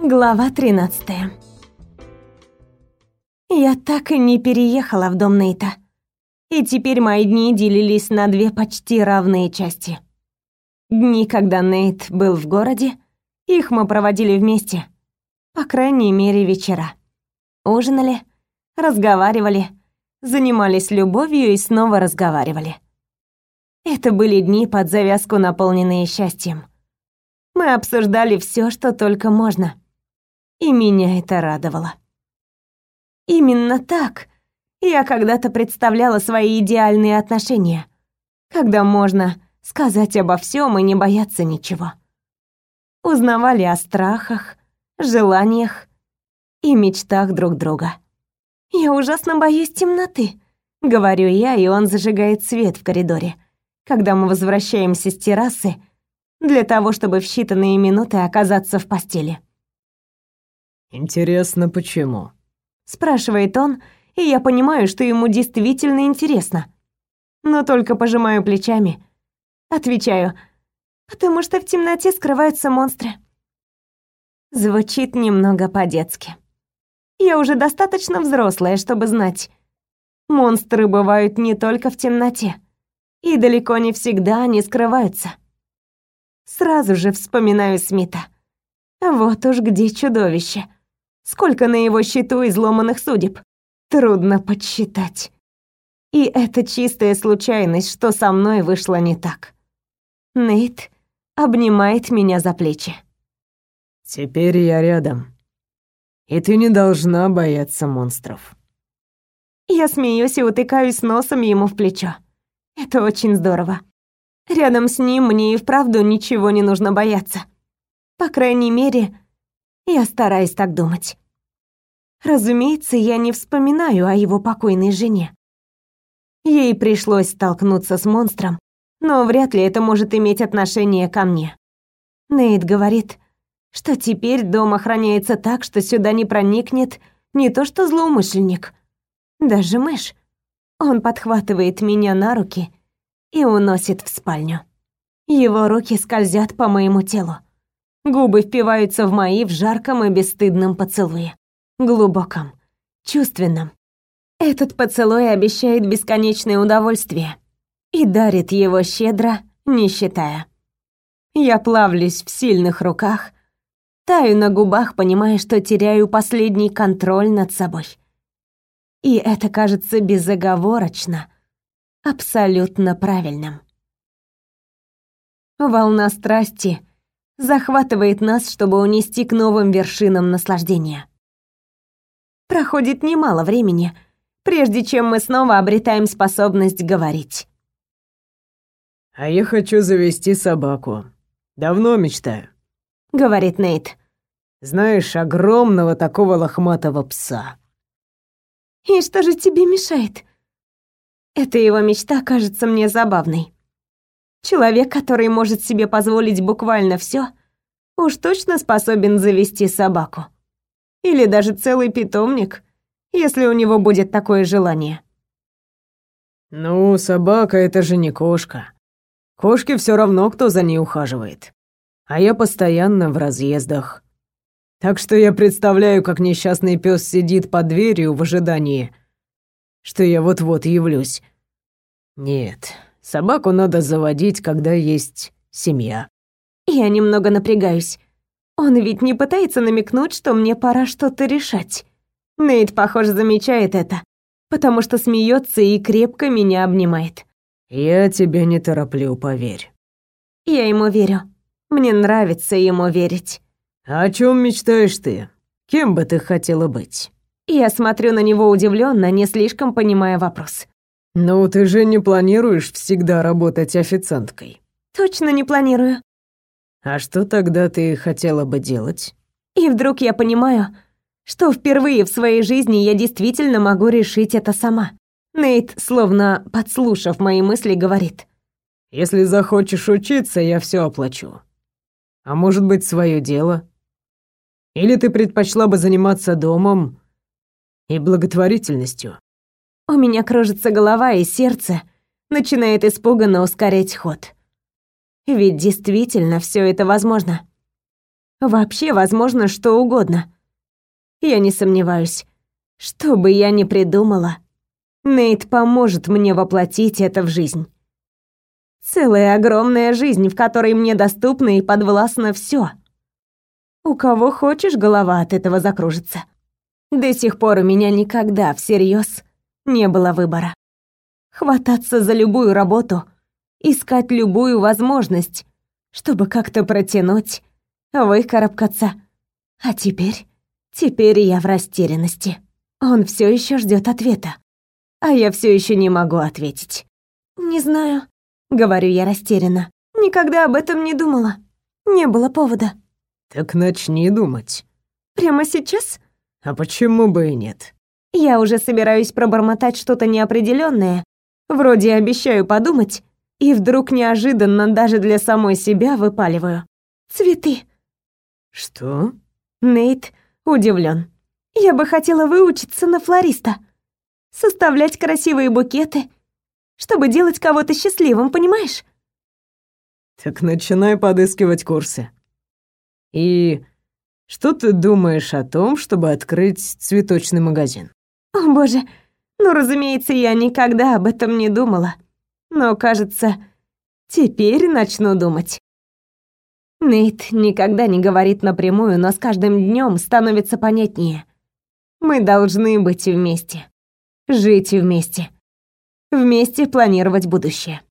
Глава 13. Я так и не переехала в дом Нейта. И теперь мои дни делились на две почти равные части. Дни, когда Нейт был в городе, их мы проводили вместе. По крайней мере, вечера. Ужинали, разговаривали, занимались любовью и снова разговаривали. Это были дни под завязку, наполненные счастьем. Мы обсуждали все, что только можно — и меня это радовало. Именно так я когда-то представляла свои идеальные отношения, когда можно сказать обо всем и не бояться ничего. Узнавали о страхах, желаниях и мечтах друг друга. «Я ужасно боюсь темноты», — говорю я, и он зажигает свет в коридоре, когда мы возвращаемся с террасы для того, чтобы в считанные минуты оказаться в постели. «Интересно, почему?» Спрашивает он, и я понимаю, что ему действительно интересно. Но только пожимаю плечами. Отвечаю, потому что в темноте скрываются монстры. Звучит немного по-детски. Я уже достаточно взрослая, чтобы знать. Монстры бывают не только в темноте. И далеко не всегда они скрываются. Сразу же вспоминаю Смита. Вот уж где чудовище. Сколько на его счету изломанных судеб? Трудно подсчитать. И это чистая случайность, что со мной вышло не так. Нейт обнимает меня за плечи. Теперь я рядом. И ты не должна бояться монстров. Я смеюсь и утыкаюсь носом ему в плечо. Это очень здорово. Рядом с ним мне и вправду ничего не нужно бояться. По крайней мере, я стараюсь так думать. Разумеется, я не вспоминаю о его покойной жене. Ей пришлось столкнуться с монстром, но вряд ли это может иметь отношение ко мне. Нейт говорит, что теперь дом охраняется так, что сюда не проникнет не то что злоумышленник, даже мышь. Он подхватывает меня на руки и уносит в спальню. Его руки скользят по моему телу. Губы впиваются в мои в жарком и бесстыдном поцелуе. Глубоком, чувственном. Этот поцелуй обещает бесконечное удовольствие и дарит его щедро, не считая. Я плавлюсь в сильных руках, таю на губах, понимая, что теряю последний контроль над собой. И это кажется безоговорочно, абсолютно правильным. Волна страсти захватывает нас, чтобы унести к новым вершинам наслаждения. Проходит немало времени, прежде чем мы снова обретаем способность говорить. «А я хочу завести собаку. Давно мечтаю», — говорит Нейт. «Знаешь, огромного такого лохматого пса». «И что же тебе мешает?» Эта его мечта кажется мне забавной. Человек, который может себе позволить буквально все, уж точно способен завести собаку. Или даже целый питомник, если у него будет такое желание. Ну, собака это же не кошка. Кошке все равно, кто за ней ухаживает. А я постоянно в разъездах. Так что я представляю, как несчастный пес сидит под дверью в ожидании, что я вот-вот явлюсь. Нет, Собаку надо заводить, когда есть семья. Я немного напрягаюсь. Он ведь не пытается намекнуть, что мне пора что-то решать. Нейт, похоже, замечает это, потому что смеется и крепко меня обнимает. Я тебя не тороплю, поверь. Я ему верю. Мне нравится ему верить. О чем мечтаешь ты? Кем бы ты хотела быть? Я смотрю на него удивленно, не слишком понимая вопрос. «Ну, ты же не планируешь всегда работать официанткой?» «Точно не планирую». «А что тогда ты хотела бы делать?» И вдруг я понимаю, что впервые в своей жизни я действительно могу решить это сама. Нейт, словно подслушав мои мысли, говорит. «Если захочешь учиться, я все оплачу. А может быть, свое дело? Или ты предпочла бы заниматься домом и благотворительностью?» У меня кружится голова, и сердце начинает испуганно ускорять ход. Ведь действительно все это возможно. Вообще возможно что угодно. Я не сомневаюсь. Что бы я ни придумала, Нейт поможет мне воплотить это в жизнь. Целая огромная жизнь, в которой мне доступно и подвластно все. У кого хочешь, голова от этого закружится. До сих пор у меня никогда всерьез не было выбора. Хвататься за любую работу, искать любую возможность, чтобы как-то протянуть, выкарабкаться. А теперь, теперь я в растерянности. Он все еще ждет ответа, а я все еще не могу ответить. Не знаю, говорю я растерянно. Никогда об этом не думала. Не было повода. Так начни думать. Прямо сейчас? А почему бы и нет? Я уже собираюсь пробормотать что-то неопределенное, вроде обещаю подумать, и вдруг неожиданно даже для самой себя выпаливаю. Цветы. Что? Нейт удивлен. Я бы хотела выучиться на флориста. Составлять красивые букеты, чтобы делать кого-то счастливым, понимаешь? Так начинай подыскивать курсы. И что ты думаешь о том, чтобы открыть цветочный магазин? О, боже. Ну, разумеется, я никогда об этом не думала. Но, кажется, теперь начну думать. Нейт никогда не говорит напрямую, но с каждым днем становится понятнее. Мы должны быть вместе. Жить вместе. Вместе планировать будущее.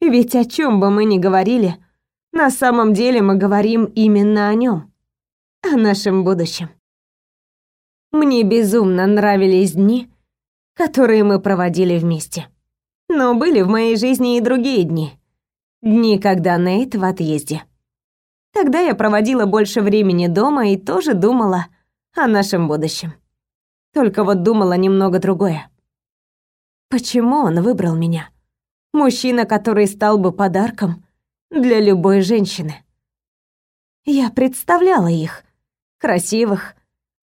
Ведь о чем бы мы ни говорили, на самом деле мы говорим именно о нем о нашем будущем. Мне безумно нравились дни, которые мы проводили вместе. Но были в моей жизни и другие дни. Дни, когда Нейт в отъезде. Тогда я проводила больше времени дома и тоже думала о нашем будущем. Только вот думала немного другое. Почему он выбрал меня? Мужчина, который стал бы подарком для любой женщины. Я представляла их, красивых,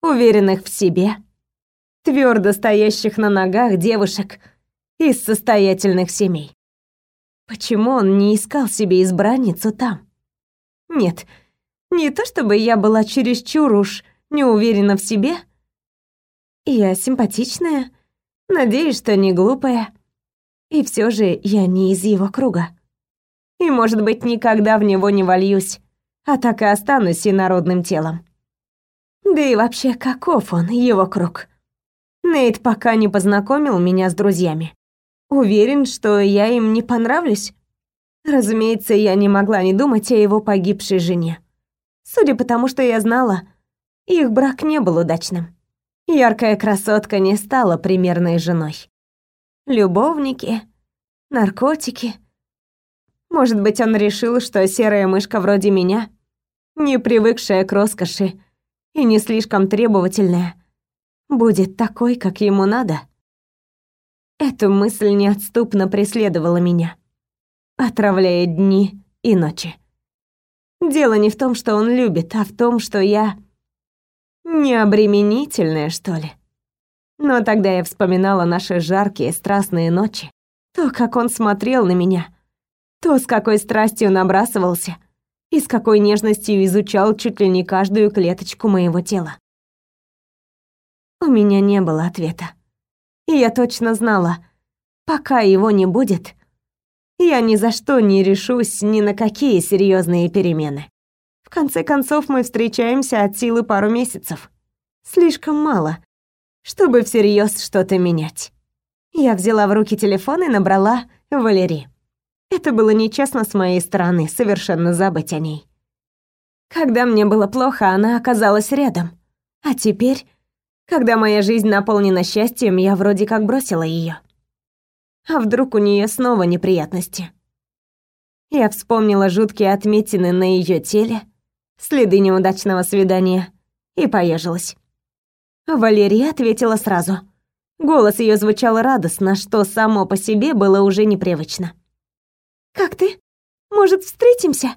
уверенных в себе, твердо стоящих на ногах девушек из состоятельных семей. Почему он не искал себе избранницу там? Нет, не то чтобы я была чересчур уж не уверена в себе. Я симпатичная, надеюсь, что не глупая. И все же я не из его круга. И, может быть, никогда в него не вольюсь, а так и останусь инородным телом. Да и вообще, каков он, его круг? Нейт пока не познакомил меня с друзьями. Уверен, что я им не понравлюсь. Разумеется, я не могла не думать о его погибшей жене. Судя по тому, что я знала, их брак не был удачным. Яркая красотка не стала примерной женой. Любовники, наркотики. Может быть, он решил, что серая мышка вроде меня, не привыкшая к роскоши, и не слишком требовательная, будет такой, как ему надо. Эта мысль неотступно преследовала меня, отравляя дни и ночи. Дело не в том, что он любит, а в том, что я необременительная, что ли. Но тогда я вспоминала наши жаркие, страстные ночи, то, как он смотрел на меня, то, с какой страстью набрасывался, и с какой нежностью изучал чуть ли не каждую клеточку моего тела. У меня не было ответа. И я точно знала, пока его не будет, я ни за что не решусь ни на какие серьезные перемены. В конце концов, мы встречаемся от силы пару месяцев. Слишком мало, чтобы всерьез что-то менять. Я взяла в руки телефон и набрала Валерий. Это было нечестно с моей стороны, совершенно забыть о ней. Когда мне было плохо, она оказалась рядом. А теперь, когда моя жизнь наполнена счастьем, я вроде как бросила ее. А вдруг у нее снова неприятности? Я вспомнила жуткие отметины на ее теле, следы неудачного свидания, и поежилась. Валерия ответила сразу. Голос ее звучал радостно, что само по себе было уже непривычно. Как ты? Может, встретимся?»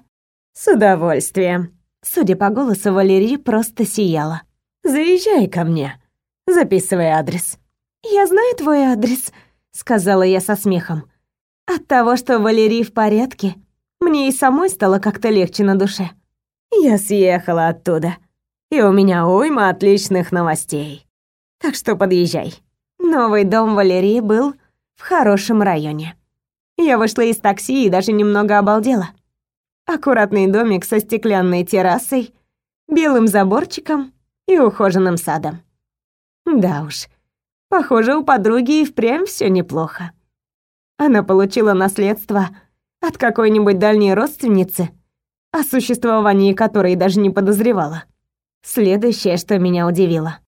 «С удовольствием». Судя по голосу, Валерии просто сияла. «Заезжай ко мне. Записывай адрес». «Я знаю твой адрес», — сказала я со смехом. От того, что Валерий в порядке, мне и самой стало как-то легче на душе. Я съехала оттуда, и у меня уйма отличных новостей. Так что подъезжай. Новый дом Валерии был в хорошем районе. Я вышла из такси и даже немного обалдела. Аккуратный домик со стеклянной террасой, белым заборчиком и ухоженным садом. Да уж, похоже, у подруги и впрямь все неплохо. Она получила наследство от какой-нибудь дальней родственницы, о существовании которой даже не подозревала. Следующее, что меня удивило.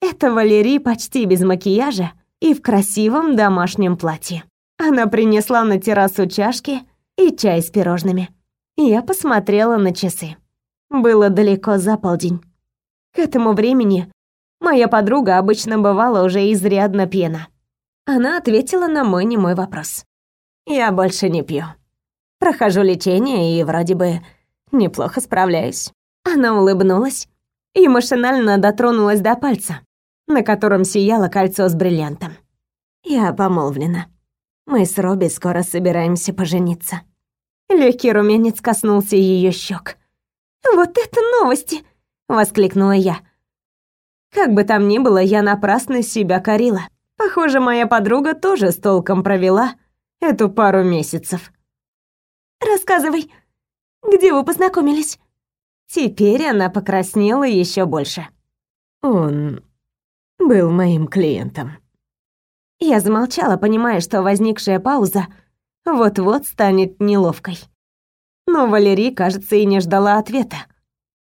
Это Валерий почти без макияжа и в красивом домашнем платье. Она принесла на террасу чашки и чай с пирожными. Я посмотрела на часы. Было далеко за полдень. К этому времени моя подруга обычно бывала уже изрядно пьяна. Она ответила на мой немой вопрос. «Я больше не пью. Прохожу лечение и вроде бы неплохо справляюсь». Она улыбнулась и машинально дотронулась до пальца, на котором сияло кольцо с бриллиантом. «Я помолвлена. Мы с Робби скоро собираемся пожениться». Легкий румянец коснулся ее щек. «Вот это новости!» — воскликнула я. Как бы там ни было, я напрасно себя корила. Похоже, моя подруга тоже с толком провела эту пару месяцев. «Рассказывай, где вы познакомились?» Теперь она покраснела еще больше. «Он был моим клиентом». Я замолчала, понимая, что возникшая пауза вот-вот станет неловкой. Но Валерий, кажется, и не ждала ответа.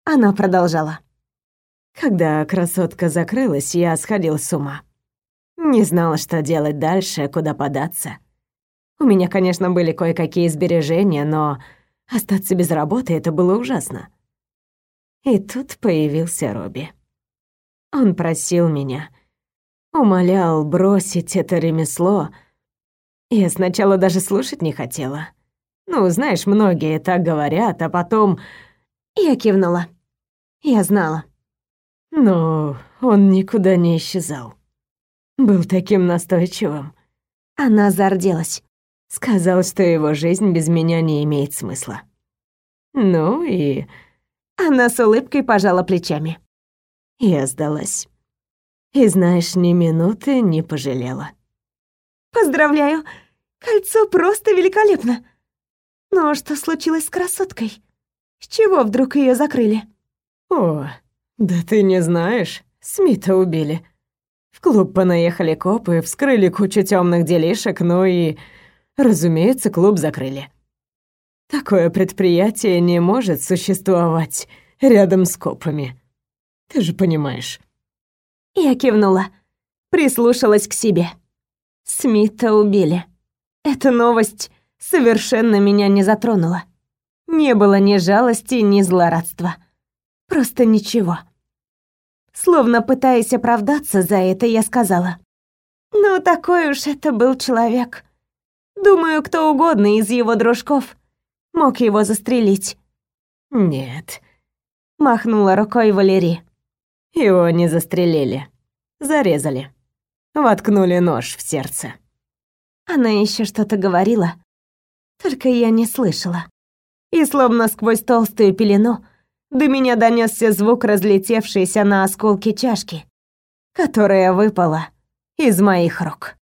Она продолжала. Когда красотка закрылась, я сходил с ума. Не знала, что делать дальше, куда податься. У меня, конечно, были кое-какие сбережения, но остаться без работы это было ужасно. И тут появился Робби. Он просил меня, умолял бросить это ремесло. Я сначала даже слушать не хотела. Ну, знаешь, многие так говорят, а потом... Я кивнула. Я знала. Но он никуда не исчезал был таким настойчивым. Она зарделась. Сказал, что его жизнь без меня не имеет смысла. Ну и... Она с улыбкой пожала плечами. Я сдалась. И знаешь, ни минуты не пожалела. «Поздравляю! Кольцо просто великолепно! Но что случилось с красоткой? С чего вдруг ее закрыли?» «О, да ты не знаешь, Смита убили. В клуб понаехали копы, вскрыли кучу темных делишек, ну и, разумеется, клуб закрыли. Такое предприятие не может существовать рядом с копами. Ты же понимаешь. Я кивнула, прислушалась к себе. Смита убили. Эта новость совершенно меня не затронула. Не было ни жалости, ни злорадства. Просто ничего. Словно пытаясь оправдаться за это, я сказала. «Ну, такой уж это был человек. Думаю, кто угодно из его дружков мог его застрелить». «Нет», — махнула рукой Валерий. «Его не застрелили. Зарезали. Воткнули нож в сердце». Она еще что-то говорила, только я не слышала. И словно сквозь толстую пелену до меня донесся звук разлетевшейся на осколки чашки, которая выпала из моих рук.